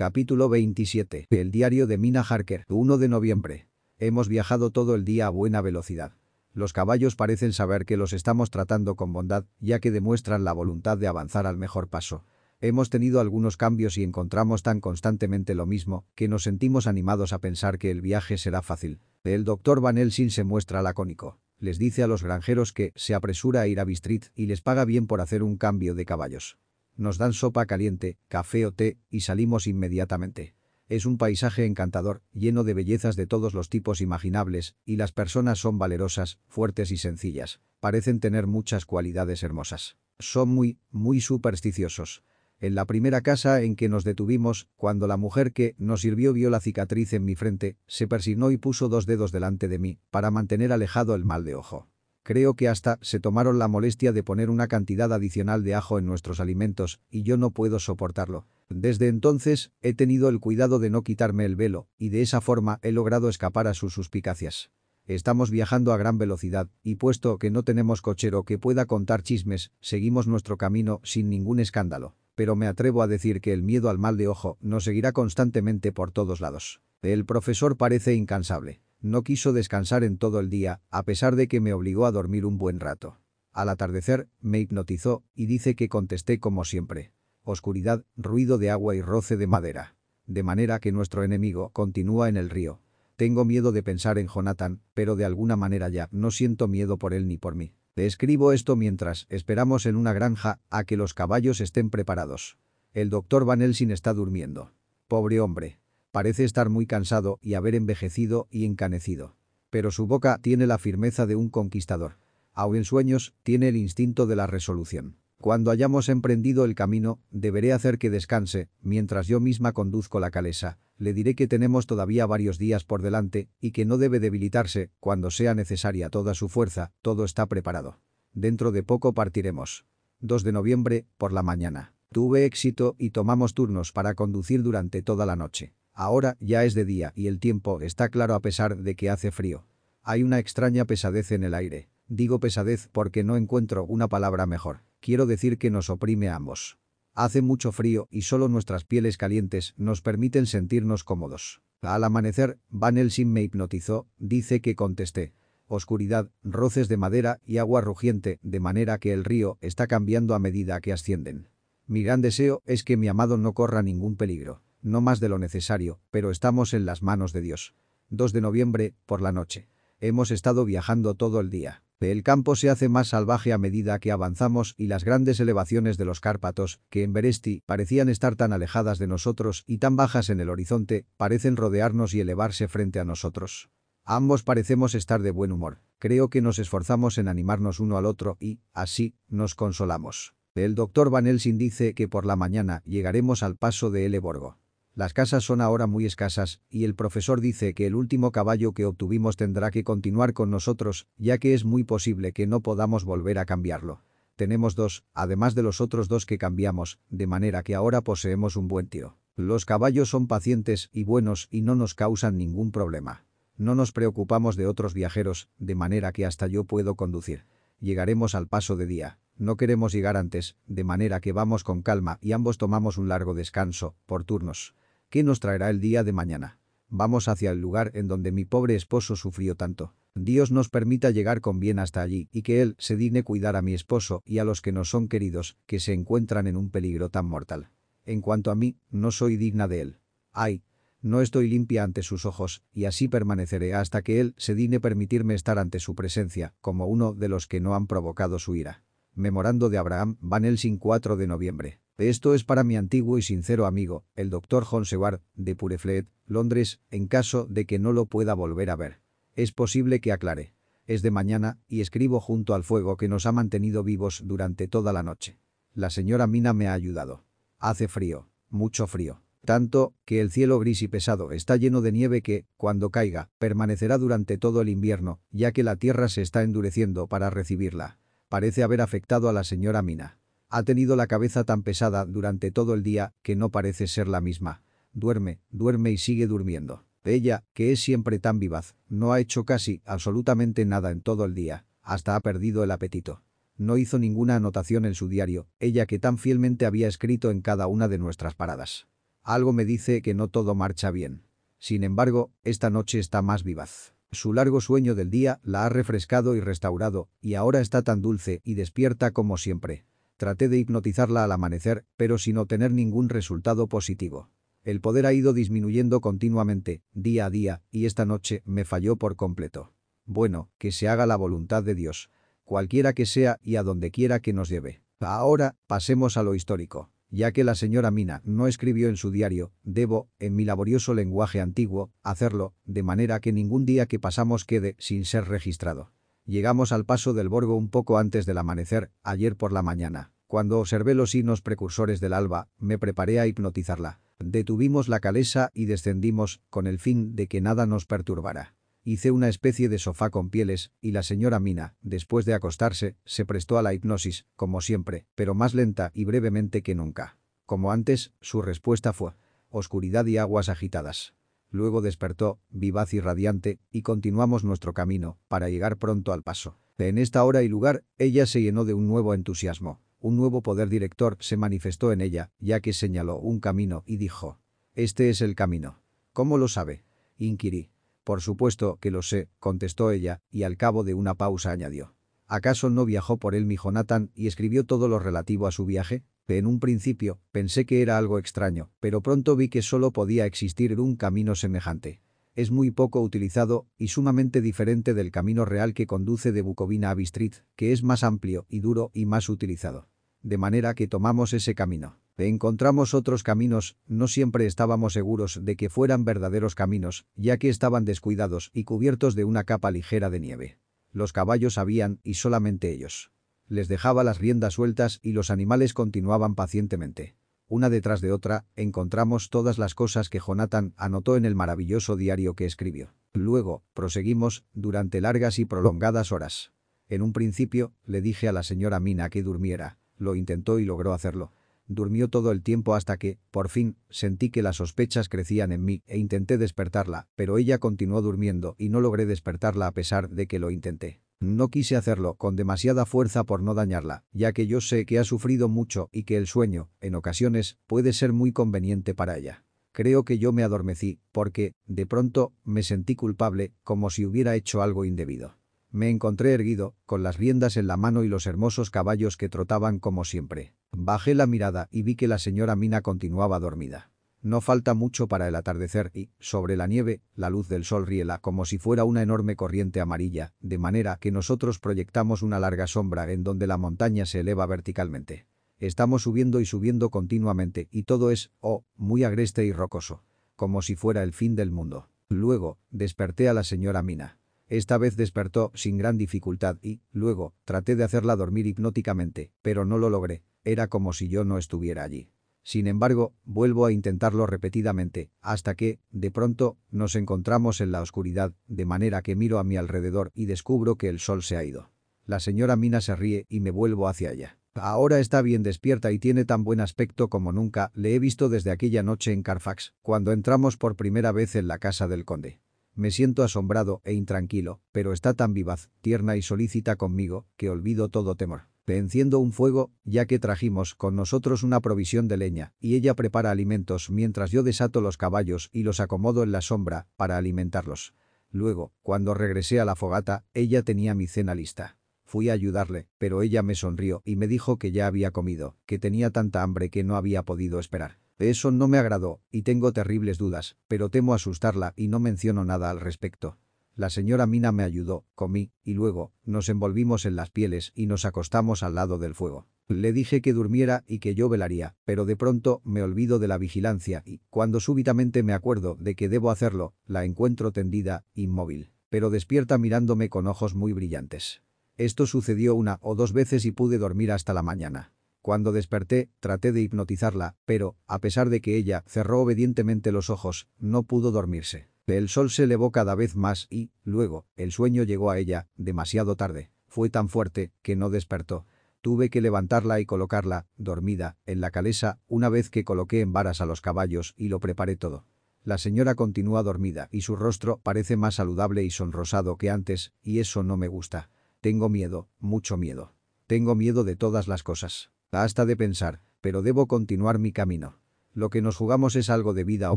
Capítulo 27. El diario de Mina Harker. 1 de noviembre. Hemos viajado todo el día a buena velocidad. Los caballos parecen saber que los estamos tratando con bondad, ya que demuestran la voluntad de avanzar al mejor paso. Hemos tenido algunos cambios y encontramos tan constantemente lo mismo, que nos sentimos animados a pensar que el viaje será fácil. El doctor Van Helsing se muestra lacónico. Les dice a los granjeros que se apresura a ir a Bistrit y les paga bien por hacer un cambio de caballos. Nos dan sopa caliente, café o té y salimos inmediatamente. Es un paisaje encantador, lleno de bellezas de todos los tipos imaginables, y las personas son valerosas, fuertes y sencillas. Parecen tener muchas cualidades hermosas. Son muy, muy supersticiosos. En la primera casa en que nos detuvimos, cuando la mujer que nos sirvió vio la cicatriz en mi frente, se persignó y puso dos dedos delante de mí, para mantener alejado el mal de ojo. Creo que hasta se tomaron la molestia de poner una cantidad adicional de ajo en nuestros alimentos, y yo no puedo soportarlo. Desde entonces, he tenido el cuidado de no quitarme el velo, y de esa forma he logrado escapar a sus suspicacias. Estamos viajando a gran velocidad, y puesto que no tenemos cochero que pueda contar chismes, seguimos nuestro camino sin ningún escándalo pero me atrevo a decir que el miedo al mal de ojo nos seguirá constantemente por todos lados. El profesor parece incansable. No quiso descansar en todo el día, a pesar de que me obligó a dormir un buen rato. Al atardecer, me hipnotizó y dice que contesté como siempre. Oscuridad, ruido de agua y roce de madera. De manera que nuestro enemigo continúa en el río. Tengo miedo de pensar en Jonathan, pero de alguna manera ya no siento miedo por él ni por mí. Te escribo esto mientras esperamos en una granja a que los caballos estén preparados. El doctor Van Helsing está durmiendo. Pobre hombre. Parece estar muy cansado y haber envejecido y encanecido. Pero su boca tiene la firmeza de un conquistador. Aun en sueños, tiene el instinto de la resolución. Cuando hayamos emprendido el camino, deberé hacer que descanse, mientras yo misma conduzco la calesa. Le diré que tenemos todavía varios días por delante y que no debe debilitarse cuando sea necesaria toda su fuerza, todo está preparado. Dentro de poco partiremos. 2 de noviembre, por la mañana. Tuve éxito y tomamos turnos para conducir durante toda la noche. Ahora ya es de día y el tiempo está claro a pesar de que hace frío. Hay una extraña pesadez en el aire. Digo pesadez porque no encuentro una palabra mejor. Quiero decir que nos oprime a ambos. Hace mucho frío y solo nuestras pieles calientes nos permiten sentirnos cómodos. Al amanecer, Van Helsing me hipnotizó, dice que contesté. Oscuridad, roces de madera y agua rugiente, de manera que el río está cambiando a medida que ascienden. Mi gran deseo es que mi amado no corra ningún peligro, no más de lo necesario, pero estamos en las manos de Dios. 2 de noviembre, por la noche. Hemos estado viajando todo el día. El campo se hace más salvaje a medida que avanzamos y las grandes elevaciones de los Cárpatos, que en Beresti parecían estar tan alejadas de nosotros y tan bajas en el horizonte, parecen rodearnos y elevarse frente a nosotros. Ambos parecemos estar de buen humor. Creo que nos esforzamos en animarnos uno al otro y, así, nos consolamos. El doctor Van Helsing dice que por la mañana llegaremos al paso de Eleborgo. Las casas son ahora muy escasas, y el profesor dice que el último caballo que obtuvimos tendrá que continuar con nosotros, ya que es muy posible que no podamos volver a cambiarlo. Tenemos dos, además de los otros dos que cambiamos, de manera que ahora poseemos un buen tío. Los caballos son pacientes y buenos y no nos causan ningún problema. No nos preocupamos de otros viajeros, de manera que hasta yo puedo conducir. Llegaremos al paso de día. No queremos llegar antes, de manera que vamos con calma y ambos tomamos un largo descanso, por turnos. ¿Qué nos traerá el día de mañana? Vamos hacia el lugar en donde mi pobre esposo sufrió tanto. Dios nos permita llegar con bien hasta allí y que Él se digne cuidar a mi esposo y a los que nos son queridos, que se encuentran en un peligro tan mortal. En cuanto a mí, no soy digna de Él. Ay, no estoy limpia ante sus ojos, y así permaneceré hasta que Él se digne permitirme estar ante su presencia, como uno de los que no han provocado su ira. Memorando de Abraham, Van Helsing 4 de noviembre. Esto es para mi antiguo y sincero amigo, el doctor John Seward, de Purefleet, Londres, en caso de que no lo pueda volver a ver. Es posible que aclare. Es de mañana y escribo junto al fuego que nos ha mantenido vivos durante toda la noche. La señora Mina me ha ayudado. Hace frío, mucho frío. Tanto que el cielo gris y pesado está lleno de nieve que, cuando caiga, permanecerá durante todo el invierno, ya que la tierra se está endureciendo para recibirla. Parece haber afectado a la señora Mina. Ha tenido la cabeza tan pesada durante todo el día que no parece ser la misma. Duerme, duerme y sigue durmiendo. Ella, que es siempre tan vivaz, no ha hecho casi absolutamente nada en todo el día, hasta ha perdido el apetito. No hizo ninguna anotación en su diario, ella que tan fielmente había escrito en cada una de nuestras paradas. Algo me dice que no todo marcha bien. Sin embargo, esta noche está más vivaz. Su largo sueño del día la ha refrescado y restaurado, y ahora está tan dulce y despierta como siempre. Traté de hipnotizarla al amanecer, pero sin obtener ningún resultado positivo. El poder ha ido disminuyendo continuamente, día a día, y esta noche me falló por completo. Bueno, que se haga la voluntad de Dios. Cualquiera que sea y a donde quiera que nos lleve. Ahora, pasemos a lo histórico. Ya que la señora Mina no escribió en su diario, debo, en mi laborioso lenguaje antiguo, hacerlo, de manera que ningún día que pasamos quede sin ser registrado. Llegamos al paso del Borgo un poco antes del amanecer, ayer por la mañana. Cuando observé los signos precursores del alba, me preparé a hipnotizarla. Detuvimos la calesa y descendimos, con el fin de que nada nos perturbara. Hice una especie de sofá con pieles, y la señora Mina, después de acostarse, se prestó a la hipnosis, como siempre, pero más lenta y brevemente que nunca. Como antes, su respuesta fue oscuridad y aguas agitadas. Luego despertó, vivaz y radiante, y continuamos nuestro camino, para llegar pronto al paso. En esta hora y lugar, ella se llenó de un nuevo entusiasmo. Un nuevo poder director se manifestó en ella, ya que señaló un camino y dijo, «Este es el camino». «¿Cómo lo sabe?» inquirí. Por supuesto que lo sé, contestó ella, y al cabo de una pausa añadió. ¿Acaso no viajó por él mi Jonathan y escribió todo lo relativo a su viaje? En un principio, pensé que era algo extraño, pero pronto vi que solo podía existir un camino semejante. Es muy poco utilizado y sumamente diferente del camino real que conduce de Bucovina a Bistrit, que es más amplio y duro y más utilizado. De manera que tomamos ese camino. Encontramos otros caminos, no siempre estábamos seguros de que fueran verdaderos caminos, ya que estaban descuidados y cubiertos de una capa ligera de nieve. Los caballos sabían, y solamente ellos. Les dejaba las riendas sueltas y los animales continuaban pacientemente. Una detrás de otra, encontramos todas las cosas que Jonathan anotó en el maravilloso diario que escribió. Luego, proseguimos, durante largas y prolongadas horas. En un principio, le dije a la señora Mina que durmiera. Lo intentó y logró hacerlo. Durmió todo el tiempo hasta que, por fin, sentí que las sospechas crecían en mí e intenté despertarla, pero ella continuó durmiendo y no logré despertarla a pesar de que lo intenté. No quise hacerlo con demasiada fuerza por no dañarla, ya que yo sé que ha sufrido mucho y que el sueño, en ocasiones, puede ser muy conveniente para ella. Creo que yo me adormecí, porque, de pronto, me sentí culpable, como si hubiera hecho algo indebido. Me encontré erguido, con las riendas en la mano y los hermosos caballos que trotaban como siempre. Bajé la mirada y vi que la señora Mina continuaba dormida. No falta mucho para el atardecer y, sobre la nieve, la luz del sol riela como si fuera una enorme corriente amarilla, de manera que nosotros proyectamos una larga sombra en donde la montaña se eleva verticalmente. Estamos subiendo y subiendo continuamente y todo es, oh, muy agreste y rocoso. Como si fuera el fin del mundo. Luego, desperté a la señora Mina. Esta vez despertó sin gran dificultad y, luego, traté de hacerla dormir hipnóticamente, pero no lo logré. Era como si yo no estuviera allí. Sin embargo, vuelvo a intentarlo repetidamente, hasta que, de pronto, nos encontramos en la oscuridad, de manera que miro a mi alrededor y descubro que el sol se ha ido. La señora Mina se ríe y me vuelvo hacia ella. Ahora está bien despierta y tiene tan buen aspecto como nunca le he visto desde aquella noche en Carfax, cuando entramos por primera vez en la casa del conde. Me siento asombrado e intranquilo, pero está tan vivaz, tierna y solícita conmigo, que olvido todo temor. enciendo un fuego, ya que trajimos con nosotros una provisión de leña, y ella prepara alimentos mientras yo desato los caballos y los acomodo en la sombra para alimentarlos. Luego, cuando regresé a la fogata, ella tenía mi cena lista. Fui a ayudarle, pero ella me sonrió y me dijo que ya había comido, que tenía tanta hambre que no había podido esperar. Eso no me agradó, y tengo terribles dudas, pero temo asustarla y no menciono nada al respecto. La señora Mina me ayudó, comí, y luego, nos envolvimos en las pieles y nos acostamos al lado del fuego. Le dije que durmiera y que yo velaría, pero de pronto me olvido de la vigilancia y, cuando súbitamente me acuerdo de que debo hacerlo, la encuentro tendida, inmóvil, pero despierta mirándome con ojos muy brillantes. Esto sucedió una o dos veces y pude dormir hasta la mañana. Cuando desperté, traté de hipnotizarla, pero, a pesar de que ella cerró obedientemente los ojos, no pudo dormirse. El sol se elevó cada vez más y, luego, el sueño llegó a ella, demasiado tarde. Fue tan fuerte, que no despertó. Tuve que levantarla y colocarla, dormida, en la calesa, una vez que coloqué en varas a los caballos y lo preparé todo. La señora continúa dormida y su rostro parece más saludable y sonrosado que antes, y eso no me gusta. Tengo miedo, mucho miedo. Tengo miedo de todas las cosas. Hasta de pensar, pero debo continuar mi camino. Lo que nos jugamos es algo de vida o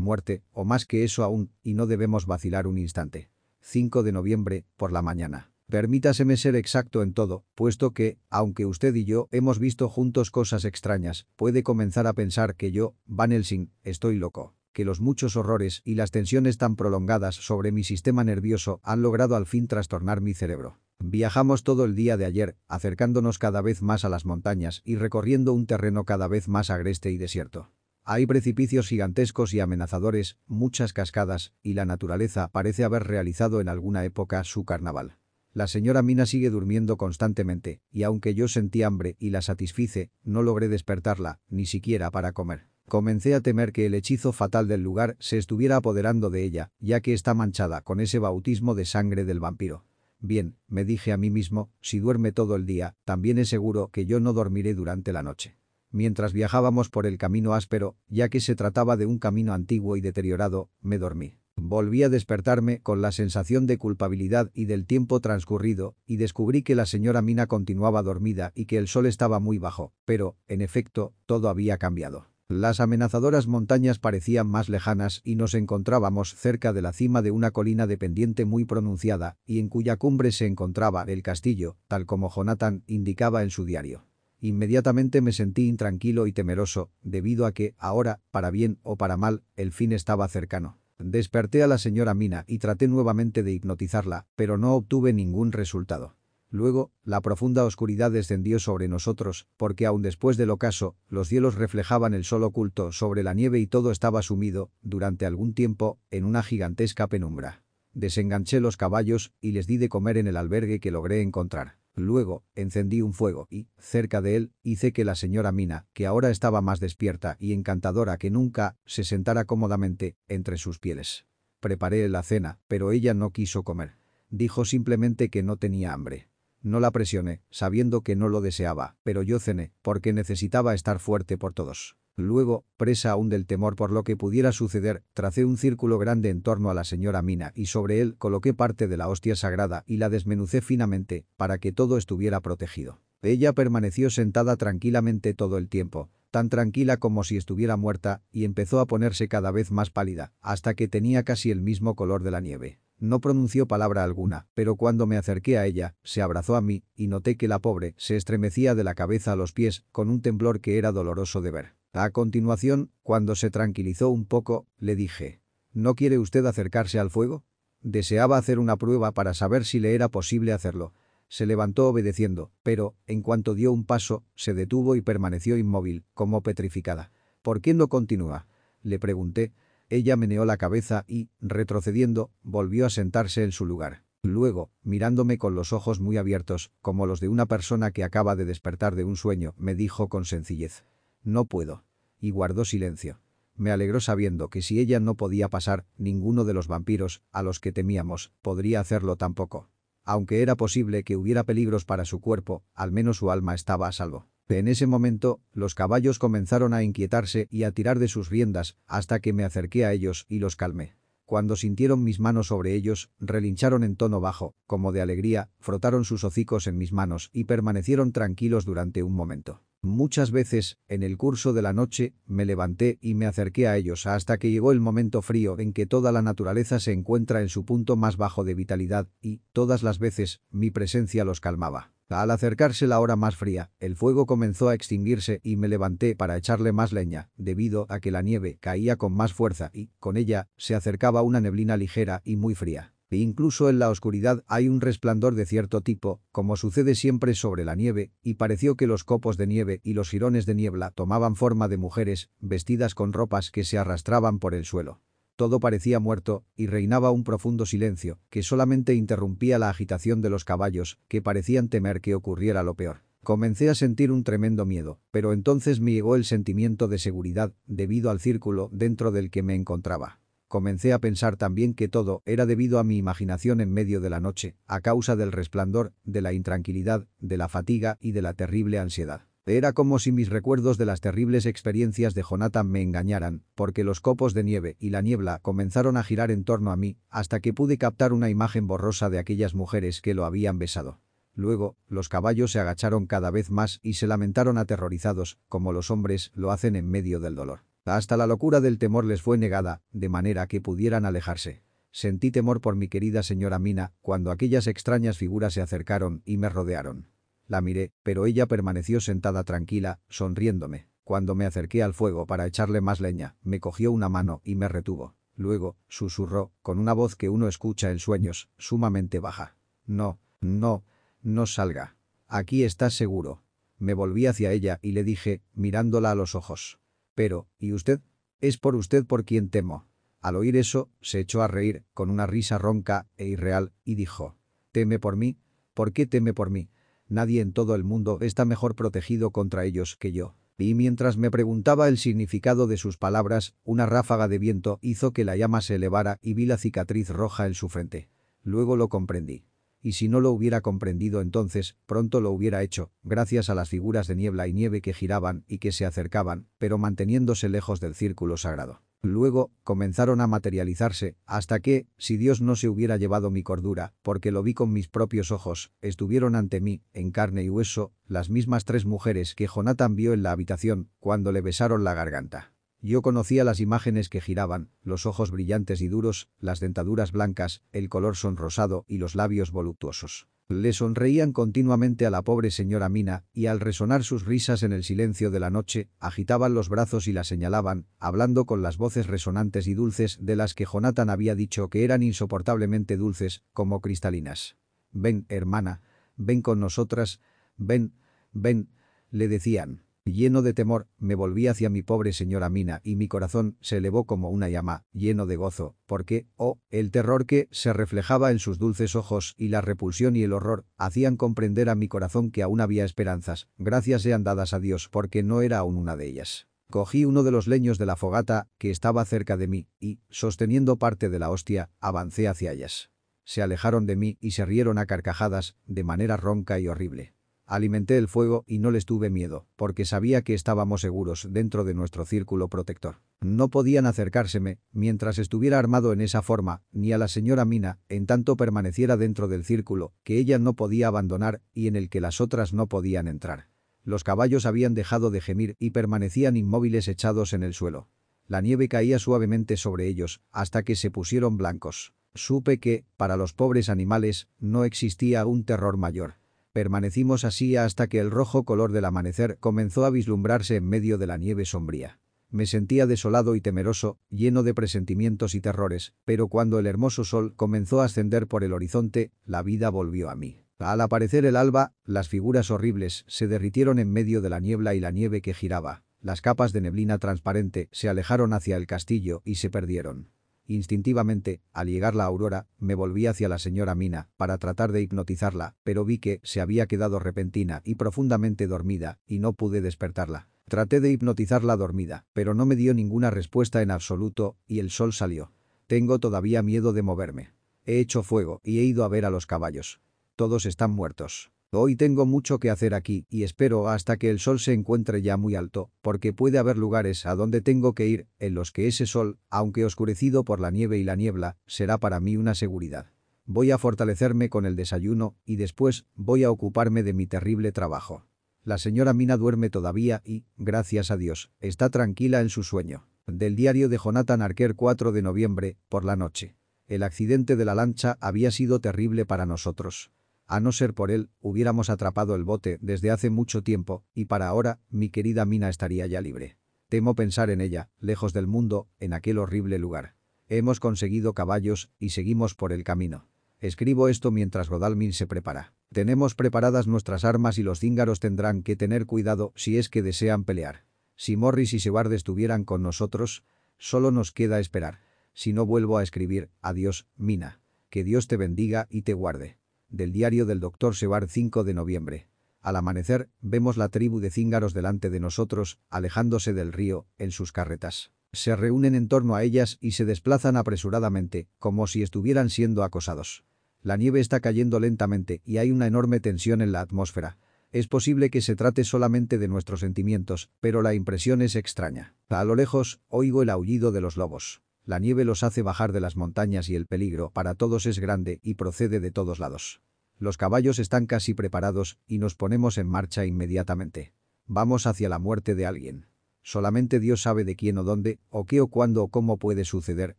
muerte, o más que eso aún, y no debemos vacilar un instante. 5 de noviembre, por la mañana. Permítaseme ser exacto en todo, puesto que, aunque usted y yo hemos visto juntos cosas extrañas, puede comenzar a pensar que yo, Van Helsing, estoy loco que los muchos horrores y las tensiones tan prolongadas sobre mi sistema nervioso han logrado al fin trastornar mi cerebro. Viajamos todo el día de ayer, acercándonos cada vez más a las montañas y recorriendo un terreno cada vez más agreste y desierto. Hay precipicios gigantescos y amenazadores, muchas cascadas, y la naturaleza parece haber realizado en alguna época su carnaval. La señora Mina sigue durmiendo constantemente, y aunque yo sentí hambre y la satisfice, no logré despertarla, ni siquiera para comer. Comencé a temer que el hechizo fatal del lugar se estuviera apoderando de ella, ya que está manchada con ese bautismo de sangre del vampiro. Bien, me dije a mí mismo, si duerme todo el día, también es seguro que yo no dormiré durante la noche. Mientras viajábamos por el camino áspero, ya que se trataba de un camino antiguo y deteriorado, me dormí. Volví a despertarme con la sensación de culpabilidad y del tiempo transcurrido, y descubrí que la señora Mina continuaba dormida y que el sol estaba muy bajo, pero, en efecto, todo había cambiado. Las amenazadoras montañas parecían más lejanas y nos encontrábamos cerca de la cima de una colina de pendiente muy pronunciada y en cuya cumbre se encontraba el castillo, tal como Jonathan indicaba en su diario. Inmediatamente me sentí intranquilo y temeroso, debido a que, ahora, para bien o para mal, el fin estaba cercano. Desperté a la señora Mina y traté nuevamente de hipnotizarla, pero no obtuve ningún resultado. Luego, la profunda oscuridad descendió sobre nosotros, porque aun después del ocaso, los cielos reflejaban el sol oculto sobre la nieve y todo estaba sumido, durante algún tiempo, en una gigantesca penumbra. Desenganché los caballos y les di de comer en el albergue que logré encontrar. Luego, encendí un fuego y, cerca de él, hice que la señora Mina, que ahora estaba más despierta y encantadora que nunca, se sentara cómodamente entre sus pieles. Preparé la cena, pero ella no quiso comer. Dijo simplemente que no tenía hambre. No la presioné, sabiendo que no lo deseaba, pero yo cené, porque necesitaba estar fuerte por todos. Luego, presa aún del temor por lo que pudiera suceder, tracé un círculo grande en torno a la señora Mina y sobre él coloqué parte de la hostia sagrada y la desmenucé finamente, para que todo estuviera protegido. Ella permaneció sentada tranquilamente todo el tiempo, tan tranquila como si estuviera muerta, y empezó a ponerse cada vez más pálida, hasta que tenía casi el mismo color de la nieve. No pronunció palabra alguna, pero cuando me acerqué a ella, se abrazó a mí, y noté que la pobre se estremecía de la cabeza a los pies, con un temblor que era doloroso de ver. A continuación, cuando se tranquilizó un poco, le dije, ¿no quiere usted acercarse al fuego? Deseaba hacer una prueba para saber si le era posible hacerlo. Se levantó obedeciendo, pero, en cuanto dio un paso, se detuvo y permaneció inmóvil, como petrificada. ¿Por qué no continúa? Le pregunté, ella meneó la cabeza y, retrocediendo, volvió a sentarse en su lugar. Luego, mirándome con los ojos muy abiertos, como los de una persona que acaba de despertar de un sueño, me dijo con sencillez. No puedo. Y guardó silencio. Me alegró sabiendo que si ella no podía pasar, ninguno de los vampiros, a los que temíamos, podría hacerlo tampoco. Aunque era posible que hubiera peligros para su cuerpo, al menos su alma estaba a salvo. En ese momento, los caballos comenzaron a inquietarse y a tirar de sus riendas, hasta que me acerqué a ellos y los calmé. Cuando sintieron mis manos sobre ellos, relincharon en tono bajo, como de alegría, frotaron sus hocicos en mis manos y permanecieron tranquilos durante un momento. Muchas veces, en el curso de la noche, me levanté y me acerqué a ellos hasta que llegó el momento frío en que toda la naturaleza se encuentra en su punto más bajo de vitalidad y, todas las veces, mi presencia los calmaba. Al acercarse la hora más fría, el fuego comenzó a extinguirse y me levanté para echarle más leña, debido a que la nieve caía con más fuerza y, con ella, se acercaba una neblina ligera y muy fría. E incluso en la oscuridad hay un resplandor de cierto tipo, como sucede siempre sobre la nieve, y pareció que los copos de nieve y los jirones de niebla tomaban forma de mujeres, vestidas con ropas que se arrastraban por el suelo. Todo parecía muerto, y reinaba un profundo silencio, que solamente interrumpía la agitación de los caballos, que parecían temer que ocurriera lo peor. Comencé a sentir un tremendo miedo, pero entonces me llegó el sentimiento de seguridad, debido al círculo dentro del que me encontraba. Comencé a pensar también que todo era debido a mi imaginación en medio de la noche, a causa del resplandor, de la intranquilidad, de la fatiga y de la terrible ansiedad. Era como si mis recuerdos de las terribles experiencias de Jonathan me engañaran, porque los copos de nieve y la niebla comenzaron a girar en torno a mí, hasta que pude captar una imagen borrosa de aquellas mujeres que lo habían besado. Luego, los caballos se agacharon cada vez más y se lamentaron aterrorizados, como los hombres lo hacen en medio del dolor. Hasta la locura del temor les fue negada, de manera que pudieran alejarse. Sentí temor por mi querida señora Mina cuando aquellas extrañas figuras se acercaron y me rodearon. La miré, pero ella permaneció sentada tranquila, sonriéndome. Cuando me acerqué al fuego para echarle más leña, me cogió una mano y me retuvo. Luego, susurró, con una voz que uno escucha en sueños, sumamente baja. No, no, no salga. Aquí estás seguro. Me volví hacia ella y le dije, mirándola a los ojos. Pero, ¿y usted? Es por usted por quien temo. Al oír eso, se echó a reír, con una risa ronca e irreal, y dijo, ¿Teme por mí? ¿Por qué teme por mí? Nadie en todo el mundo está mejor protegido contra ellos que yo. Y mientras me preguntaba el significado de sus palabras, una ráfaga de viento hizo que la llama se elevara y vi la cicatriz roja en su frente. Luego lo comprendí. Y si no lo hubiera comprendido entonces, pronto lo hubiera hecho, gracias a las figuras de niebla y nieve que giraban y que se acercaban, pero manteniéndose lejos del círculo sagrado. Luego, comenzaron a materializarse, hasta que, si Dios no se hubiera llevado mi cordura, porque lo vi con mis propios ojos, estuvieron ante mí, en carne y hueso, las mismas tres mujeres que Jonathan vio en la habitación, cuando le besaron la garganta. Yo conocía las imágenes que giraban, los ojos brillantes y duros, las dentaduras blancas, el color sonrosado y los labios voluptuosos. Le sonreían continuamente a la pobre señora Mina, y al resonar sus risas en el silencio de la noche, agitaban los brazos y la señalaban, hablando con las voces resonantes y dulces de las que Jonathan había dicho que eran insoportablemente dulces, como cristalinas. «Ven, hermana, ven con nosotras, ven, ven», le decían. Lleno de temor, me volví hacia mi pobre señora Mina y mi corazón se elevó como una llama, lleno de gozo, porque, oh, el terror que se reflejaba en sus dulces ojos y la repulsión y el horror hacían comprender a mi corazón que aún había esperanzas, gracias sean dadas a Dios porque no era aún una de ellas. Cogí uno de los leños de la fogata que estaba cerca de mí y, sosteniendo parte de la hostia, avancé hacia ellas. Se alejaron de mí y se rieron a carcajadas, de manera ronca y horrible. Alimenté el fuego y no les tuve miedo, porque sabía que estábamos seguros dentro de nuestro círculo protector. No podían acercárseme, mientras estuviera armado en esa forma, ni a la señora Mina, en tanto permaneciera dentro del círculo, que ella no podía abandonar y en el que las otras no podían entrar. Los caballos habían dejado de gemir y permanecían inmóviles echados en el suelo. La nieve caía suavemente sobre ellos, hasta que se pusieron blancos. Supe que, para los pobres animales, no existía un terror mayor. Permanecimos así hasta que el rojo color del amanecer comenzó a vislumbrarse en medio de la nieve sombría. Me sentía desolado y temeroso, lleno de presentimientos y terrores, pero cuando el hermoso sol comenzó a ascender por el horizonte, la vida volvió a mí. Al aparecer el alba, las figuras horribles se derritieron en medio de la niebla y la nieve que giraba. Las capas de neblina transparente se alejaron hacia el castillo y se perdieron. Instintivamente, al llegar la aurora, me volví hacia la señora Mina para tratar de hipnotizarla, pero vi que se había quedado repentina y profundamente dormida, y no pude despertarla. Traté de hipnotizarla dormida, pero no me dio ninguna respuesta en absoluto, y el sol salió. Tengo todavía miedo de moverme. He hecho fuego y he ido a ver a los caballos. Todos están muertos. Hoy tengo mucho que hacer aquí y espero hasta que el sol se encuentre ya muy alto, porque puede haber lugares a donde tengo que ir, en los que ese sol, aunque oscurecido por la nieve y la niebla, será para mí una seguridad. Voy a fortalecerme con el desayuno y después voy a ocuparme de mi terrible trabajo. La señora Mina duerme todavía y, gracias a Dios, está tranquila en su sueño. Del diario de Jonathan Arker 4 de noviembre, por la noche. El accidente de la lancha había sido terrible para nosotros. A no ser por él, hubiéramos atrapado el bote desde hace mucho tiempo, y para ahora, mi querida Mina estaría ya libre. Temo pensar en ella, lejos del mundo, en aquel horrible lugar. Hemos conseguido caballos y seguimos por el camino. Escribo esto mientras Godalmin se prepara. Tenemos preparadas nuestras armas y los cíngaros tendrán que tener cuidado si es que desean pelear. Si Morris y Sebard estuvieran con nosotros, solo nos queda esperar. Si no vuelvo a escribir, adiós, Mina. Que Dios te bendiga y te guarde del diario del doctor Sebar 5 de noviembre. Al amanecer, vemos la tribu de cíngaros delante de nosotros, alejándose del río, en sus carretas. Se reúnen en torno a ellas y se desplazan apresuradamente, como si estuvieran siendo acosados. La nieve está cayendo lentamente y hay una enorme tensión en la atmósfera. Es posible que se trate solamente de nuestros sentimientos, pero la impresión es extraña. A lo lejos, oigo el aullido de los lobos. La nieve los hace bajar de las montañas y el peligro para todos es grande y procede de todos lados. Los caballos están casi preparados y nos ponemos en marcha inmediatamente. Vamos hacia la muerte de alguien. Solamente Dios sabe de quién o dónde, o qué o cuándo o cómo puede suceder,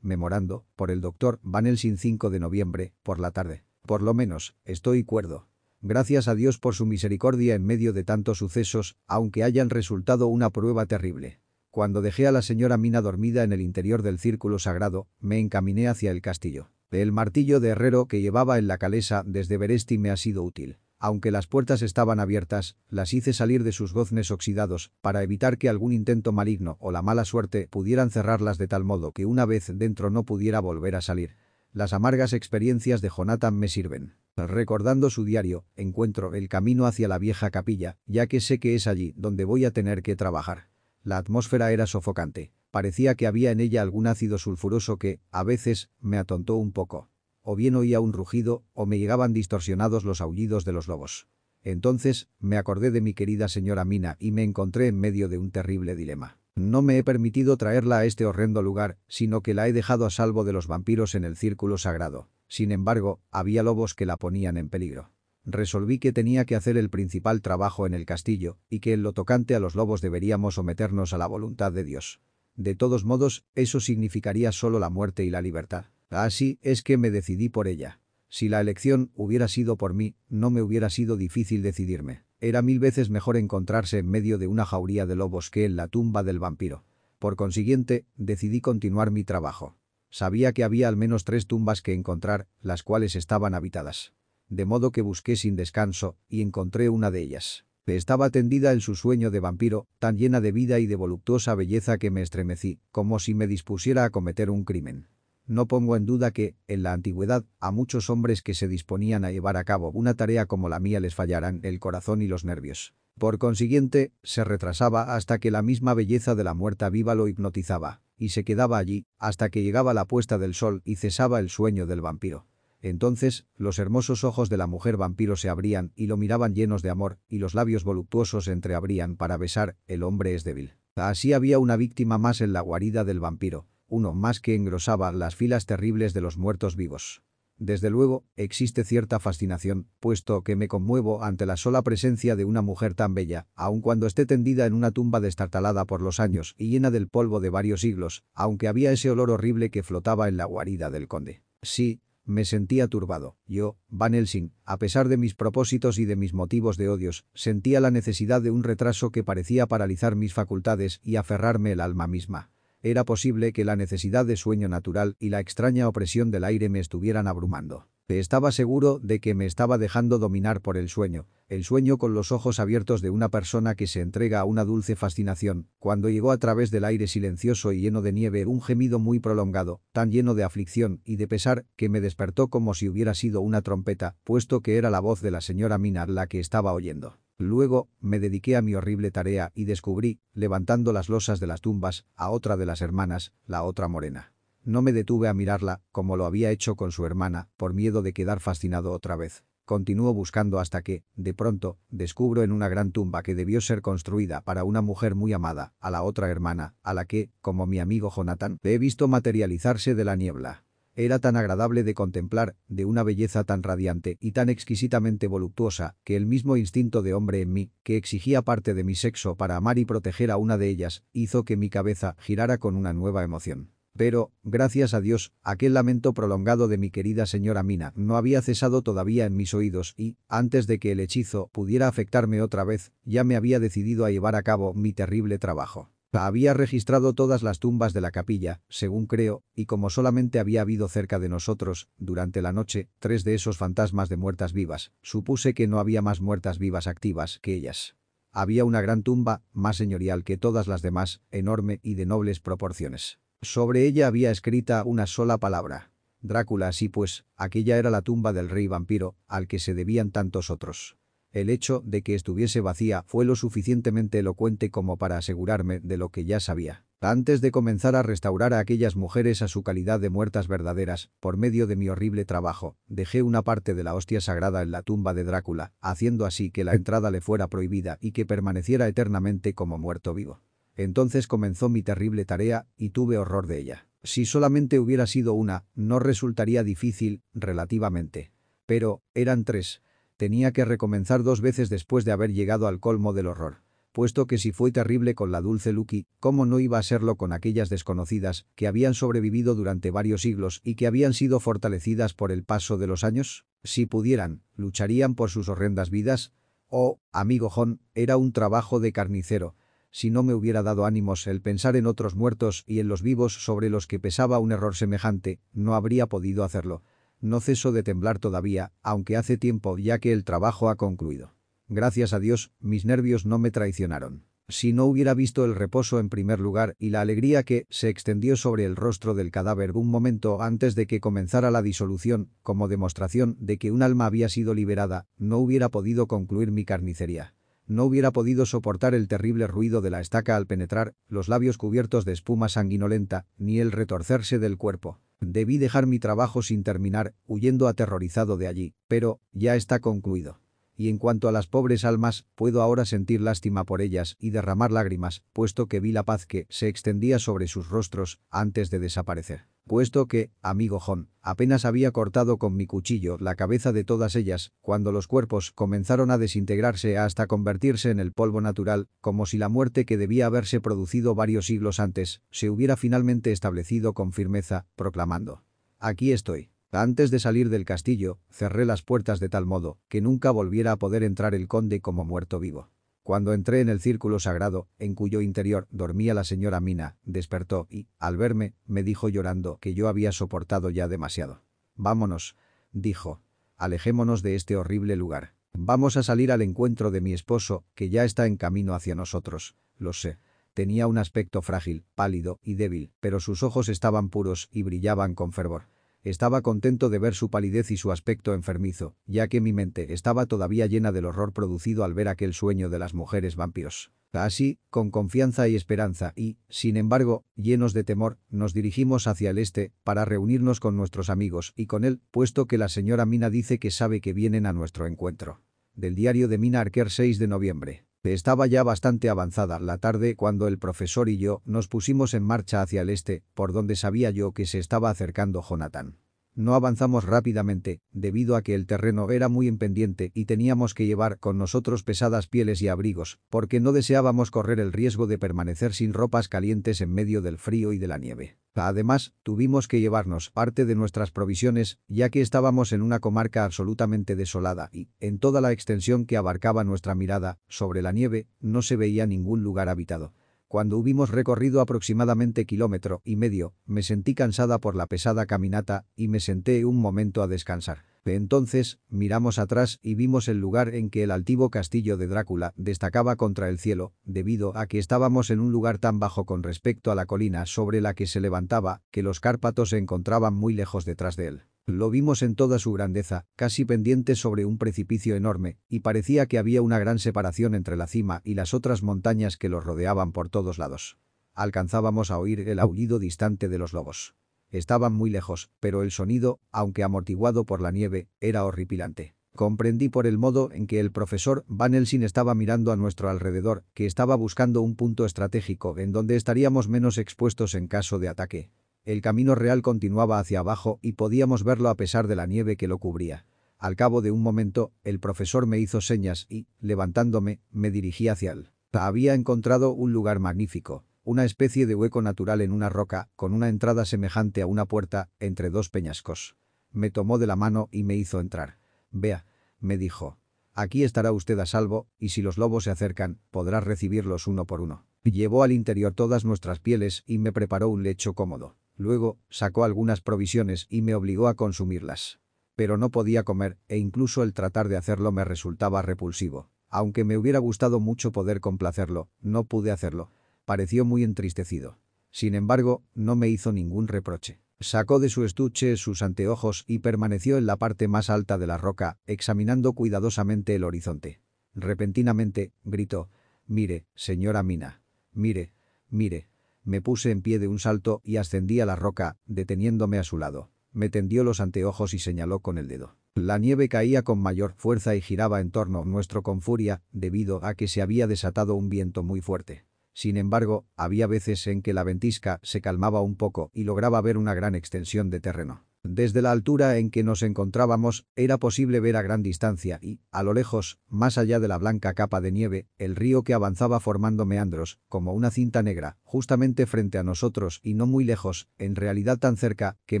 memorando, por el doctor Van Helsing 5 de noviembre, por la tarde. Por lo menos, estoy cuerdo. Gracias a Dios por su misericordia en medio de tantos sucesos, aunque hayan resultado una prueba terrible. Cuando dejé a la señora Mina dormida en el interior del círculo sagrado, me encaminé hacia el castillo. El martillo de herrero que llevaba en la calesa desde Beresti me ha sido útil. Aunque las puertas estaban abiertas, las hice salir de sus goznes oxidados, para evitar que algún intento maligno o la mala suerte pudieran cerrarlas de tal modo que una vez dentro no pudiera volver a salir. Las amargas experiencias de Jonathan me sirven. Recordando su diario, encuentro el camino hacia la vieja capilla, ya que sé que es allí donde voy a tener que trabajar. La atmósfera era sofocante. Parecía que había en ella algún ácido sulfuroso que, a veces, me atontó un poco. O bien oía un rugido, o me llegaban distorsionados los aullidos de los lobos. Entonces, me acordé de mi querida señora Mina y me encontré en medio de un terrible dilema. No me he permitido traerla a este horrendo lugar, sino que la he dejado a salvo de los vampiros en el círculo sagrado. Sin embargo, había lobos que la ponían en peligro. Resolví que tenía que hacer el principal trabajo en el castillo, y que en lo tocante a los lobos deberíamos someternos a la voluntad de Dios. De todos modos, eso significaría solo la muerte y la libertad. Así es que me decidí por ella. Si la elección hubiera sido por mí, no me hubiera sido difícil decidirme. Era mil veces mejor encontrarse en medio de una jauría de lobos que en la tumba del vampiro. Por consiguiente, decidí continuar mi trabajo. Sabía que había al menos tres tumbas que encontrar, las cuales estaban habitadas de modo que busqué sin descanso y encontré una de ellas. Estaba tendida en su sueño de vampiro, tan llena de vida y de voluptuosa belleza que me estremecí, como si me dispusiera a cometer un crimen. No pongo en duda que, en la antigüedad, a muchos hombres que se disponían a llevar a cabo una tarea como la mía les fallaran el corazón y los nervios. Por consiguiente, se retrasaba hasta que la misma belleza de la muerta viva lo hipnotizaba, y se quedaba allí, hasta que llegaba la puesta del sol y cesaba el sueño del vampiro. Entonces, los hermosos ojos de la mujer vampiro se abrían y lo miraban llenos de amor, y los labios voluptuosos entreabrían para besar, el hombre es débil. Así había una víctima más en la guarida del vampiro, uno más que engrosaba las filas terribles de los muertos vivos. Desde luego, existe cierta fascinación, puesto que me conmuevo ante la sola presencia de una mujer tan bella, aun cuando esté tendida en una tumba destartalada por los años y llena del polvo de varios siglos, aunque había ese olor horrible que flotaba en la guarida del conde. Sí, me sentía turbado. Yo, Van Helsing, a pesar de mis propósitos y de mis motivos de odios, sentía la necesidad de un retraso que parecía paralizar mis facultades y aferrarme el alma misma. Era posible que la necesidad de sueño natural y la extraña opresión del aire me estuvieran abrumando. Estaba seguro de que me estaba dejando dominar por el sueño, el sueño con los ojos abiertos de una persona que se entrega a una dulce fascinación, cuando llegó a través del aire silencioso y lleno de nieve un gemido muy prolongado, tan lleno de aflicción y de pesar que me despertó como si hubiera sido una trompeta, puesto que era la voz de la señora Minar la que estaba oyendo. Luego, me dediqué a mi horrible tarea y descubrí, levantando las losas de las tumbas, a otra de las hermanas, la otra morena. No me detuve a mirarla, como lo había hecho con su hermana, por miedo de quedar fascinado otra vez. Continúo buscando hasta que, de pronto, descubro en una gran tumba que debió ser construida para una mujer muy amada, a la otra hermana, a la que, como mi amigo Jonathan, he visto materializarse de la niebla. Era tan agradable de contemplar, de una belleza tan radiante y tan exquisitamente voluptuosa, que el mismo instinto de hombre en mí, que exigía parte de mi sexo para amar y proteger a una de ellas, hizo que mi cabeza girara con una nueva emoción. Pero, gracias a Dios, aquel lamento prolongado de mi querida señora Mina no había cesado todavía en mis oídos y, antes de que el hechizo pudiera afectarme otra vez, ya me había decidido a llevar a cabo mi terrible trabajo. Había registrado todas las tumbas de la capilla, según creo, y como solamente había habido cerca de nosotros, durante la noche, tres de esos fantasmas de muertas vivas, supuse que no había más muertas vivas activas que ellas. Había una gran tumba, más señorial que todas las demás, enorme y de nobles proporciones. Sobre ella había escrita una sola palabra. Drácula así pues, aquella era la tumba del rey vampiro, al que se debían tantos otros. El hecho de que estuviese vacía fue lo suficientemente elocuente como para asegurarme de lo que ya sabía. Antes de comenzar a restaurar a aquellas mujeres a su calidad de muertas verdaderas, por medio de mi horrible trabajo, dejé una parte de la hostia sagrada en la tumba de Drácula, haciendo así que la entrada le fuera prohibida y que permaneciera eternamente como muerto vivo. Entonces comenzó mi terrible tarea y tuve horror de ella. Si solamente hubiera sido una, no resultaría difícil, relativamente. Pero, eran tres. Tenía que recomenzar dos veces después de haber llegado al colmo del horror. puesto que si fue terrible con la dulce Lucky, ¿cómo no iba a serlo con aquellas desconocidas que habían sobrevivido durante varios siglos y que habían sido fortalecidas por el paso de los años? Si pudieran, ¿lucharían por sus horrendas vidas? Oh, amigo John, era un trabajo de carnicero. Si no me hubiera dado ánimos el pensar en otros muertos y en los vivos sobre los que pesaba un error semejante, no habría podido hacerlo. No ceso de temblar todavía, aunque hace tiempo ya que el trabajo ha concluido. Gracias a Dios, mis nervios no me traicionaron. Si no hubiera visto el reposo en primer lugar y la alegría que se extendió sobre el rostro del cadáver un momento antes de que comenzara la disolución, como demostración de que un alma había sido liberada, no hubiera podido concluir mi carnicería. No hubiera podido soportar el terrible ruido de la estaca al penetrar, los labios cubiertos de espuma sanguinolenta, ni el retorcerse del cuerpo. Debí dejar mi trabajo sin terminar, huyendo aterrorizado de allí, pero ya está concluido y en cuanto a las pobres almas, puedo ahora sentir lástima por ellas y derramar lágrimas, puesto que vi la paz que se extendía sobre sus rostros antes de desaparecer. Puesto que, amigo John, apenas había cortado con mi cuchillo la cabeza de todas ellas, cuando los cuerpos comenzaron a desintegrarse hasta convertirse en el polvo natural, como si la muerte que debía haberse producido varios siglos antes, se hubiera finalmente establecido con firmeza, proclamando. Aquí estoy. Antes de salir del castillo, cerré las puertas de tal modo que nunca volviera a poder entrar el conde como muerto vivo. Cuando entré en el círculo sagrado, en cuyo interior dormía la señora Mina, despertó y, al verme, me dijo llorando que yo había soportado ya demasiado. «Vámonos», dijo. «Alejémonos de este horrible lugar. Vamos a salir al encuentro de mi esposo, que ya está en camino hacia nosotros. Lo sé». Tenía un aspecto frágil, pálido y débil, pero sus ojos estaban puros y brillaban con fervor. Estaba contento de ver su palidez y su aspecto enfermizo, ya que mi mente estaba todavía llena del horror producido al ver aquel sueño de las mujeres vampiros. Así, con confianza y esperanza y, sin embargo, llenos de temor, nos dirigimos hacia el este para reunirnos con nuestros amigos y con él, puesto que la señora Mina dice que sabe que vienen a nuestro encuentro. Del diario de Mina Arquer 6 de noviembre. Estaba ya bastante avanzada la tarde cuando el profesor y yo nos pusimos en marcha hacia el este, por donde sabía yo que se estaba acercando Jonathan. No avanzamos rápidamente, debido a que el terreno era muy en pendiente y teníamos que llevar con nosotros pesadas pieles y abrigos, porque no deseábamos correr el riesgo de permanecer sin ropas calientes en medio del frío y de la nieve. Además, tuvimos que llevarnos parte de nuestras provisiones, ya que estábamos en una comarca absolutamente desolada y, en toda la extensión que abarcaba nuestra mirada, sobre la nieve, no se veía ningún lugar habitado. Cuando hubimos recorrido aproximadamente kilómetro y medio, me sentí cansada por la pesada caminata y me senté un momento a descansar. Entonces, miramos atrás y vimos el lugar en que el altivo castillo de Drácula destacaba contra el cielo, debido a que estábamos en un lugar tan bajo con respecto a la colina sobre la que se levantaba, que los Cárpatos se encontraban muy lejos detrás de él. Lo vimos en toda su grandeza, casi pendiente sobre un precipicio enorme, y parecía que había una gran separación entre la cima y las otras montañas que los rodeaban por todos lados. Alcanzábamos a oír el aullido distante de los lobos. Estaban muy lejos, pero el sonido, aunque amortiguado por la nieve, era horripilante. Comprendí por el modo en que el profesor Van Helsing estaba mirando a nuestro alrededor, que estaba buscando un punto estratégico en donde estaríamos menos expuestos en caso de ataque. El camino real continuaba hacia abajo y podíamos verlo a pesar de la nieve que lo cubría. Al cabo de un momento, el profesor me hizo señas y, levantándome, me dirigí hacia él. Había encontrado un lugar magnífico, una especie de hueco natural en una roca, con una entrada semejante a una puerta, entre dos peñascos. Me tomó de la mano y me hizo entrar. Vea, me dijo. Aquí estará usted a salvo, y si los lobos se acercan, podrá recibirlos uno por uno. Llevó al interior todas nuestras pieles y me preparó un lecho cómodo. Luego, sacó algunas provisiones y me obligó a consumirlas. Pero no podía comer, e incluso el tratar de hacerlo me resultaba repulsivo. Aunque me hubiera gustado mucho poder complacerlo, no pude hacerlo. Pareció muy entristecido. Sin embargo, no me hizo ningún reproche. Sacó de su estuche sus anteojos y permaneció en la parte más alta de la roca, examinando cuidadosamente el horizonte. Repentinamente, gritó, «Mire, señora Mina. Mire, mire». Me puse en pie de un salto y ascendí a la roca, deteniéndome a su lado. Me tendió los anteojos y señaló con el dedo. La nieve caía con mayor fuerza y giraba en torno nuestro con furia, debido a que se había desatado un viento muy fuerte. Sin embargo, había veces en que la ventisca se calmaba un poco y lograba ver una gran extensión de terreno. Desde la altura en que nos encontrábamos, era posible ver a gran distancia y, a lo lejos, más allá de la blanca capa de nieve, el río que avanzaba formando meandros, como una cinta negra, justamente frente a nosotros y no muy lejos, en realidad tan cerca, que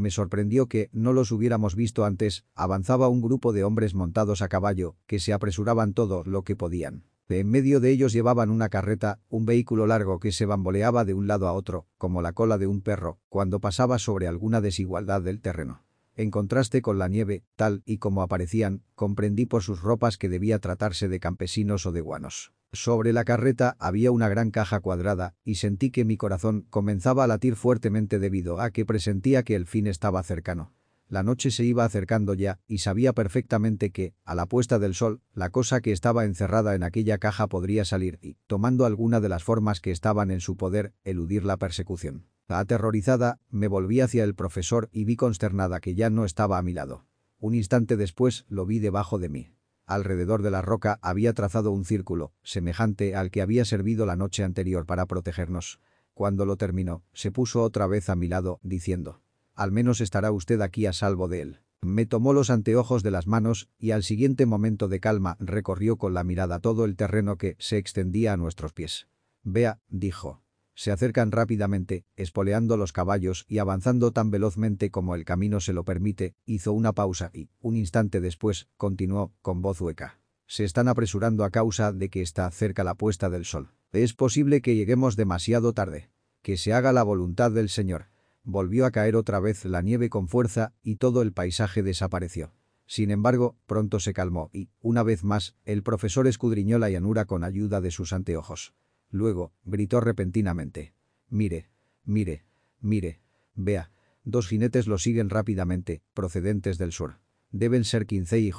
me sorprendió que, no los hubiéramos visto antes, avanzaba un grupo de hombres montados a caballo, que se apresuraban todo lo que podían. De en medio de ellos llevaban una carreta, un vehículo largo que se bamboleaba de un lado a otro, como la cola de un perro, cuando pasaba sobre alguna desigualdad del terreno. En contraste con la nieve, tal y como aparecían, comprendí por sus ropas que debía tratarse de campesinos o de guanos. Sobre la carreta había una gran caja cuadrada, y sentí que mi corazón comenzaba a latir fuertemente debido a que presentía que el fin estaba cercano. La noche se iba acercando ya, y sabía perfectamente que, a la puesta del sol, la cosa que estaba encerrada en aquella caja podría salir y, tomando alguna de las formas que estaban en su poder, eludir la persecución. Aterrorizada, me volví hacia el profesor y vi consternada que ya no estaba a mi lado. Un instante después lo vi debajo de mí. Alrededor de la roca había trazado un círculo, semejante al que había servido la noche anterior para protegernos. Cuando lo terminó, se puso otra vez a mi lado, diciendo al menos estará usted aquí a salvo de él. Me tomó los anteojos de las manos y al siguiente momento de calma recorrió con la mirada todo el terreno que se extendía a nuestros pies. Vea, dijo. Se acercan rápidamente, espoleando los caballos y avanzando tan velozmente como el camino se lo permite, hizo una pausa y, un instante después, continuó, con voz hueca. Se están apresurando a causa de que está cerca la puesta del sol. Es posible que lleguemos demasiado tarde. Que se haga la voluntad del Señor. Volvió a caer otra vez la nieve con fuerza y todo el paisaje desapareció. Sin embargo, pronto se calmó y, una vez más, el profesor escudriñó la llanura con ayuda de sus anteojos. Luego, gritó repentinamente. Mire, mire, mire, vea. Dos jinetes lo siguen rápidamente, procedentes del sur. Deben ser Quince y.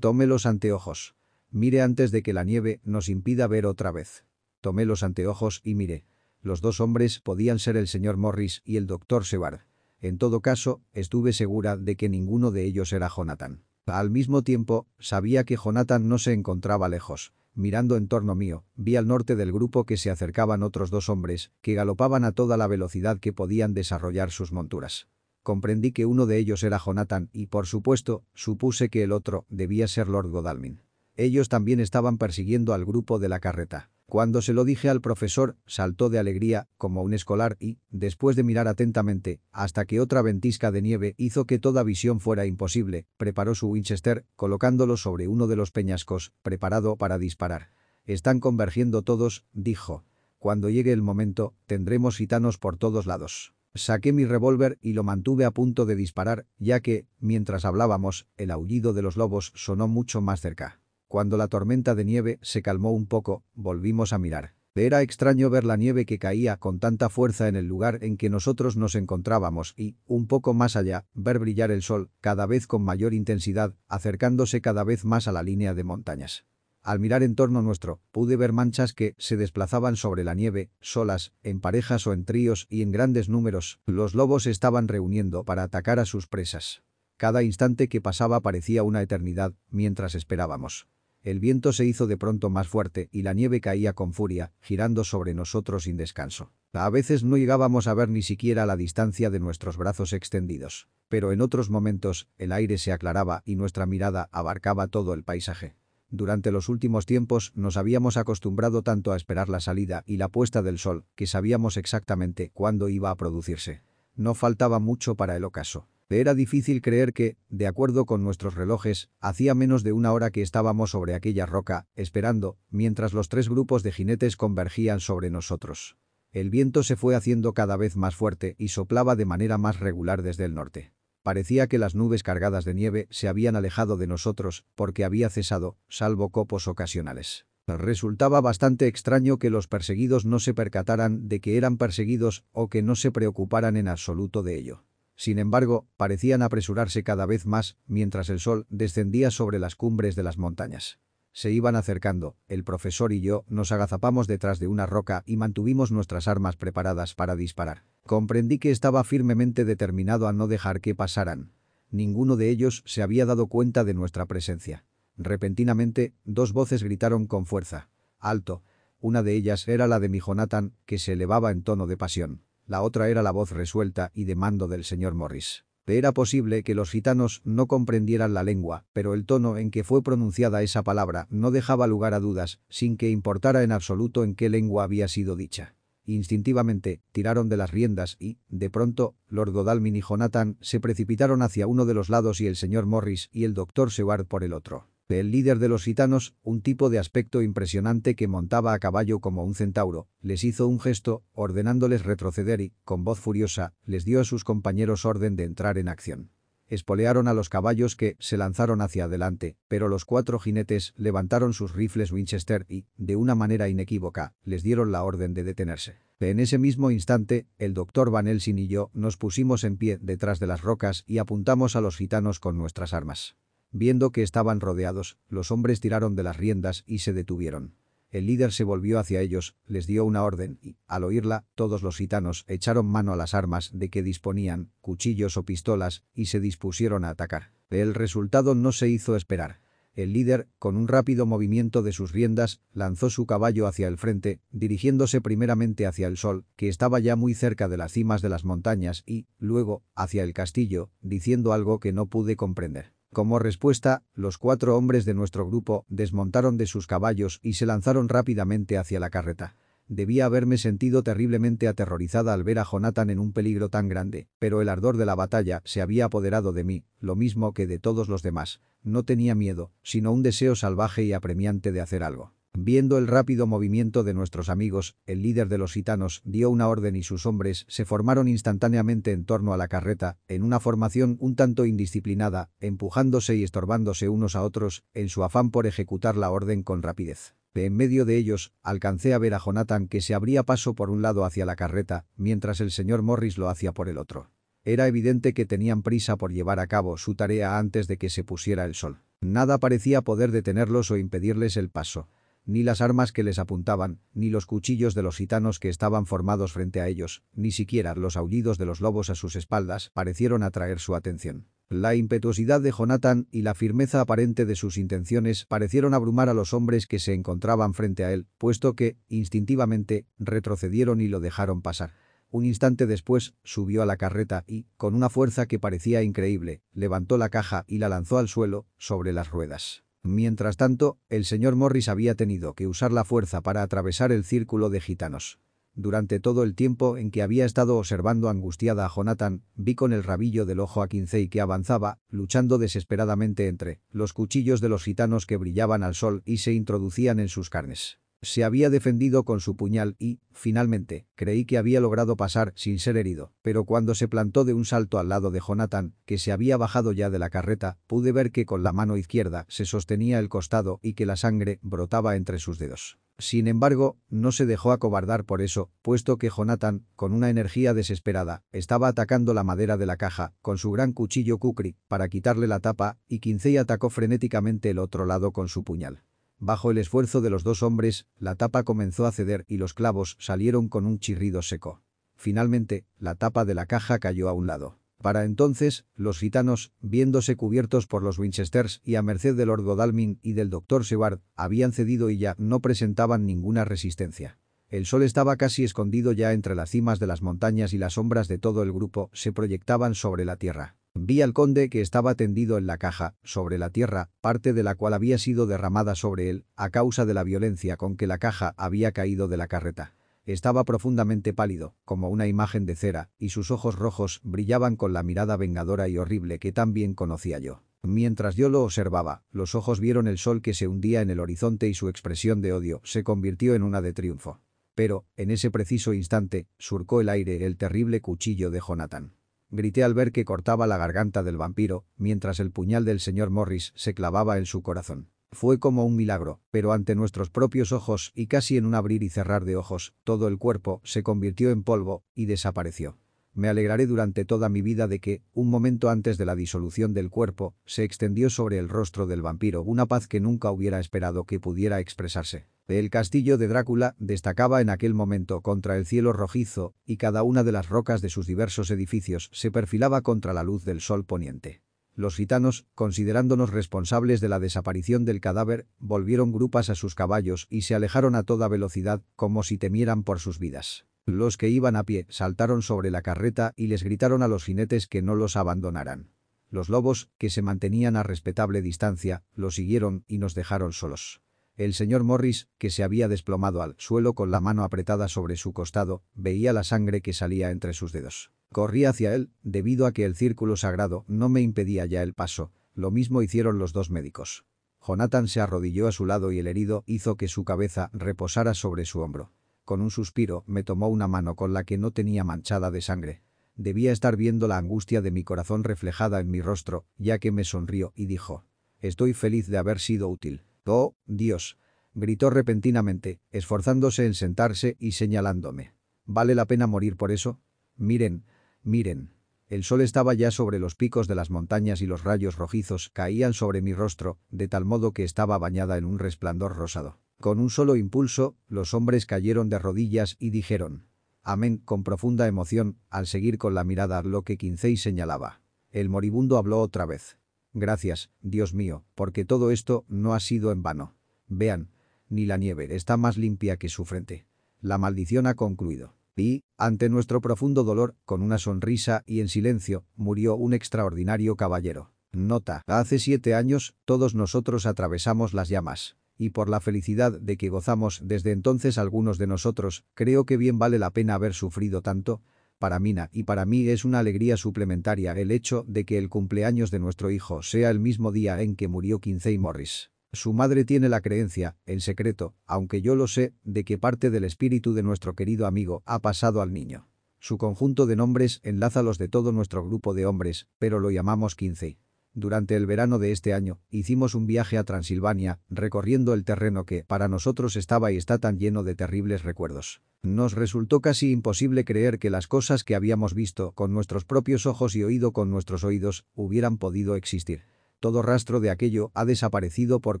Tome los anteojos. Mire antes de que la nieve nos impida ver otra vez. Tomé los anteojos y miré. Los dos hombres podían ser el señor Morris y el doctor Sebard. En todo caso, estuve segura de que ninguno de ellos era Jonathan. Al mismo tiempo, sabía que Jonathan no se encontraba lejos. Mirando en torno mío, vi al norte del grupo que se acercaban otros dos hombres, que galopaban a toda la velocidad que podían desarrollar sus monturas. Comprendí que uno de ellos era Jonathan y, por supuesto, supuse que el otro debía ser Lord Godalming. Ellos también estaban persiguiendo al grupo de la carreta. Cuando se lo dije al profesor, saltó de alegría, como un escolar y, después de mirar atentamente, hasta que otra ventisca de nieve hizo que toda visión fuera imposible, preparó su Winchester, colocándolo sobre uno de los peñascos, preparado para disparar. Están convergiendo todos, dijo. Cuando llegue el momento, tendremos gitanos por todos lados. Saqué mi revólver y lo mantuve a punto de disparar, ya que, mientras hablábamos, el aullido de los lobos sonó mucho más cerca. Cuando la tormenta de nieve se calmó un poco, volvimos a mirar. Era extraño ver la nieve que caía con tanta fuerza en el lugar en que nosotros nos encontrábamos y, un poco más allá, ver brillar el sol, cada vez con mayor intensidad, acercándose cada vez más a la línea de montañas. Al mirar en torno nuestro, pude ver manchas que se desplazaban sobre la nieve, solas, en parejas o en tríos y en grandes números. Los lobos estaban reuniendo para atacar a sus presas. Cada instante que pasaba parecía una eternidad, mientras esperábamos. El viento se hizo de pronto más fuerte y la nieve caía con furia, girando sobre nosotros sin descanso. A veces no llegábamos a ver ni siquiera la distancia de nuestros brazos extendidos. Pero en otros momentos, el aire se aclaraba y nuestra mirada abarcaba todo el paisaje. Durante los últimos tiempos nos habíamos acostumbrado tanto a esperar la salida y la puesta del sol que sabíamos exactamente cuándo iba a producirse. No faltaba mucho para el ocaso. Era difícil creer que, de acuerdo con nuestros relojes, hacía menos de una hora que estábamos sobre aquella roca, esperando, mientras los tres grupos de jinetes convergían sobre nosotros. El viento se fue haciendo cada vez más fuerte y soplaba de manera más regular desde el norte. Parecía que las nubes cargadas de nieve se habían alejado de nosotros porque había cesado, salvo copos ocasionales. Resultaba bastante extraño que los perseguidos no se percataran de que eran perseguidos o que no se preocuparan en absoluto de ello. Sin embargo, parecían apresurarse cada vez más mientras el sol descendía sobre las cumbres de las montañas. Se iban acercando, el profesor y yo nos agazapamos detrás de una roca y mantuvimos nuestras armas preparadas para disparar. Comprendí que estaba firmemente determinado a no dejar que pasaran. Ninguno de ellos se había dado cuenta de nuestra presencia. Repentinamente, dos voces gritaron con fuerza. ¡Alto! Una de ellas era la de mi Jonathan, que se elevaba en tono de pasión. La otra era la voz resuelta y de mando del señor Morris. Era posible que los gitanos no comprendieran la lengua, pero el tono en que fue pronunciada esa palabra no dejaba lugar a dudas, sin que importara en absoluto en qué lengua había sido dicha. Instintivamente, tiraron de las riendas y, de pronto, Lord Godalming y Jonathan se precipitaron hacia uno de los lados y el señor Morris y el doctor Seward por el otro. El líder de los gitanos, un tipo de aspecto impresionante que montaba a caballo como un centauro, les hizo un gesto, ordenándoles retroceder y, con voz furiosa, les dio a sus compañeros orden de entrar en acción. Espolearon a los caballos que se lanzaron hacia adelante, pero los cuatro jinetes levantaron sus rifles Winchester y, de una manera inequívoca, les dieron la orden de detenerse. En ese mismo instante, el doctor Van Helsing y yo nos pusimos en pie detrás de las rocas y apuntamos a los gitanos con nuestras armas. Viendo que estaban rodeados, los hombres tiraron de las riendas y se detuvieron. El líder se volvió hacia ellos, les dio una orden y, al oírla, todos los gitanos echaron mano a las armas de que disponían, cuchillos o pistolas, y se dispusieron a atacar. El resultado no se hizo esperar. El líder, con un rápido movimiento de sus riendas, lanzó su caballo hacia el frente, dirigiéndose primeramente hacia el sol, que estaba ya muy cerca de las cimas de las montañas y, luego, hacia el castillo, diciendo algo que no pude comprender. Como respuesta, los cuatro hombres de nuestro grupo desmontaron de sus caballos y se lanzaron rápidamente hacia la carreta. Debía haberme sentido terriblemente aterrorizada al ver a Jonathan en un peligro tan grande, pero el ardor de la batalla se había apoderado de mí, lo mismo que de todos los demás. No tenía miedo, sino un deseo salvaje y apremiante de hacer algo. Viendo el rápido movimiento de nuestros amigos, el líder de los gitanos dio una orden y sus hombres se formaron instantáneamente en torno a la carreta, en una formación un tanto indisciplinada, empujándose y estorbándose unos a otros, en su afán por ejecutar la orden con rapidez. En medio de ellos, alcancé a ver a Jonathan que se abría paso por un lado hacia la carreta, mientras el señor Morris lo hacía por el otro. Era evidente que tenían prisa por llevar a cabo su tarea antes de que se pusiera el sol. Nada parecía poder detenerlos o impedirles el paso ni las armas que les apuntaban, ni los cuchillos de los gitanos que estaban formados frente a ellos, ni siquiera los aullidos de los lobos a sus espaldas parecieron atraer su atención. La impetuosidad de Jonathan y la firmeza aparente de sus intenciones parecieron abrumar a los hombres que se encontraban frente a él, puesto que, instintivamente, retrocedieron y lo dejaron pasar. Un instante después, subió a la carreta y, con una fuerza que parecía increíble, levantó la caja y la lanzó al suelo, sobre las ruedas. Mientras tanto, el señor Morris había tenido que usar la fuerza para atravesar el círculo de gitanos. Durante todo el tiempo en que había estado observando angustiada a Jonathan, vi con el rabillo del ojo a Quincey que avanzaba, luchando desesperadamente entre los cuchillos de los gitanos que brillaban al sol y se introducían en sus carnes. Se había defendido con su puñal y, finalmente, creí que había logrado pasar sin ser herido, pero cuando se plantó de un salto al lado de Jonathan, que se había bajado ya de la carreta, pude ver que con la mano izquierda se sostenía el costado y que la sangre brotaba entre sus dedos. Sin embargo, no se dejó acobardar por eso, puesto que Jonathan, con una energía desesperada, estaba atacando la madera de la caja, con su gran cuchillo kukri, para quitarle la tapa, y Quincey atacó frenéticamente el otro lado con su puñal. Bajo el esfuerzo de los dos hombres, la tapa comenzó a ceder y los clavos salieron con un chirrido seco. Finalmente, la tapa de la caja cayó a un lado. Para entonces, los gitanos, viéndose cubiertos por los Winchesters y a merced del Lord Godalming y del Dr. Seward, habían cedido y ya no presentaban ninguna resistencia. El sol estaba casi escondido ya entre las cimas de las montañas y las sombras de todo el grupo se proyectaban sobre la tierra. Vi al conde que estaba tendido en la caja, sobre la tierra, parte de la cual había sido derramada sobre él, a causa de la violencia con que la caja había caído de la carreta. Estaba profundamente pálido, como una imagen de cera, y sus ojos rojos brillaban con la mirada vengadora y horrible que tan bien conocía yo. Mientras yo lo observaba, los ojos vieron el sol que se hundía en el horizonte y su expresión de odio se convirtió en una de triunfo. Pero, en ese preciso instante, surcó el aire el terrible cuchillo de Jonathan. Grité al ver que cortaba la garganta del vampiro, mientras el puñal del señor Morris se clavaba en su corazón. Fue como un milagro, pero ante nuestros propios ojos y casi en un abrir y cerrar de ojos, todo el cuerpo se convirtió en polvo y desapareció. Me alegraré durante toda mi vida de que, un momento antes de la disolución del cuerpo, se extendió sobre el rostro del vampiro una paz que nunca hubiera esperado que pudiera expresarse. El castillo de Drácula destacaba en aquel momento contra el cielo rojizo y cada una de las rocas de sus diversos edificios se perfilaba contra la luz del sol poniente. Los gitanos, considerándonos responsables de la desaparición del cadáver, volvieron grupas a sus caballos y se alejaron a toda velocidad como si temieran por sus vidas. Los que iban a pie saltaron sobre la carreta y les gritaron a los jinetes que no los abandonaran. Los lobos, que se mantenían a respetable distancia, los siguieron y nos dejaron solos. El señor Morris, que se había desplomado al suelo con la mano apretada sobre su costado, veía la sangre que salía entre sus dedos. Corrí hacia él, debido a que el círculo sagrado no me impedía ya el paso. Lo mismo hicieron los dos médicos. Jonathan se arrodilló a su lado y el herido hizo que su cabeza reposara sobre su hombro. Con un suspiro me tomó una mano con la que no tenía manchada de sangre. Debía estar viendo la angustia de mi corazón reflejada en mi rostro, ya que me sonrió y dijo, «Estoy feliz de haber sido útil». «Oh, Dios», gritó repentinamente, esforzándose en sentarse y señalándome. «¿Vale la pena morir por eso? Miren, miren». El sol estaba ya sobre los picos de las montañas y los rayos rojizos caían sobre mi rostro, de tal modo que estaba bañada en un resplandor rosado. Con un solo impulso, los hombres cayeron de rodillas y dijeron, Amén, con profunda emoción, al seguir con la mirada lo que Quincey señalaba. El moribundo habló otra vez. Gracias, Dios mío, porque todo esto no ha sido en vano. Vean, ni la nieve está más limpia que su frente. La maldición ha concluido. Y, ante nuestro profundo dolor, con una sonrisa y en silencio, murió un extraordinario caballero. Nota, hace siete años, todos nosotros atravesamos las llamas. Y por la felicidad de que gozamos desde entonces algunos de nosotros, creo que bien vale la pena haber sufrido tanto. Para Mina y para mí es una alegría suplementaria el hecho de que el cumpleaños de nuestro hijo sea el mismo día en que murió Quincey Morris. Su madre tiene la creencia, en secreto, aunque yo lo sé, de que parte del espíritu de nuestro querido amigo ha pasado al niño. Su conjunto de nombres enlaza los de todo nuestro grupo de hombres, pero lo llamamos quince. Durante el verano de este año, hicimos un viaje a Transilvania, recorriendo el terreno que, para nosotros estaba y está tan lleno de terribles recuerdos. Nos resultó casi imposible creer que las cosas que habíamos visto con nuestros propios ojos y oído con nuestros oídos hubieran podido existir. Todo rastro de aquello ha desaparecido por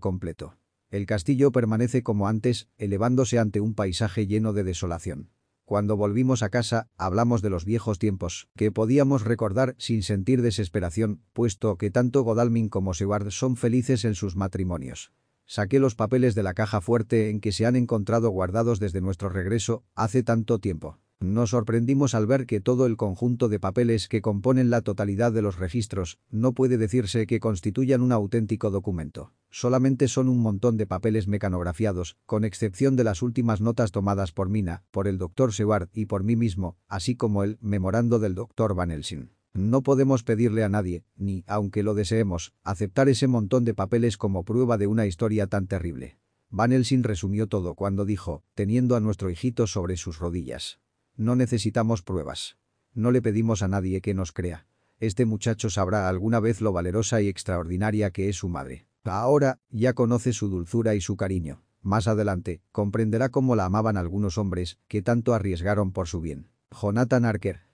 completo. El castillo permanece como antes, elevándose ante un paisaje lleno de desolación. Cuando volvimos a casa, hablamos de los viejos tiempos, que podíamos recordar sin sentir desesperación, puesto que tanto Godalming como Seward son felices en sus matrimonios. Saqué los papeles de la caja fuerte en que se han encontrado guardados desde nuestro regreso, hace tanto tiempo. Nos sorprendimos al ver que todo el conjunto de papeles que componen la totalidad de los registros no puede decirse que constituyan un auténtico documento. Solamente son un montón de papeles mecanografiados, con excepción de las últimas notas tomadas por Mina, por el Dr. Seward y por mí mismo, así como el memorando del Dr. Van Helsing. No podemos pedirle a nadie, ni, aunque lo deseemos, aceptar ese montón de papeles como prueba de una historia tan terrible. Van Helsing resumió todo cuando dijo, teniendo a nuestro hijito sobre sus rodillas. No necesitamos pruebas. No le pedimos a nadie que nos crea. Este muchacho sabrá alguna vez lo valerosa y extraordinaria que es su madre. Ahora, ya conoce su dulzura y su cariño. Más adelante, comprenderá cómo la amaban algunos hombres que tanto arriesgaron por su bien. Jonathan Arker.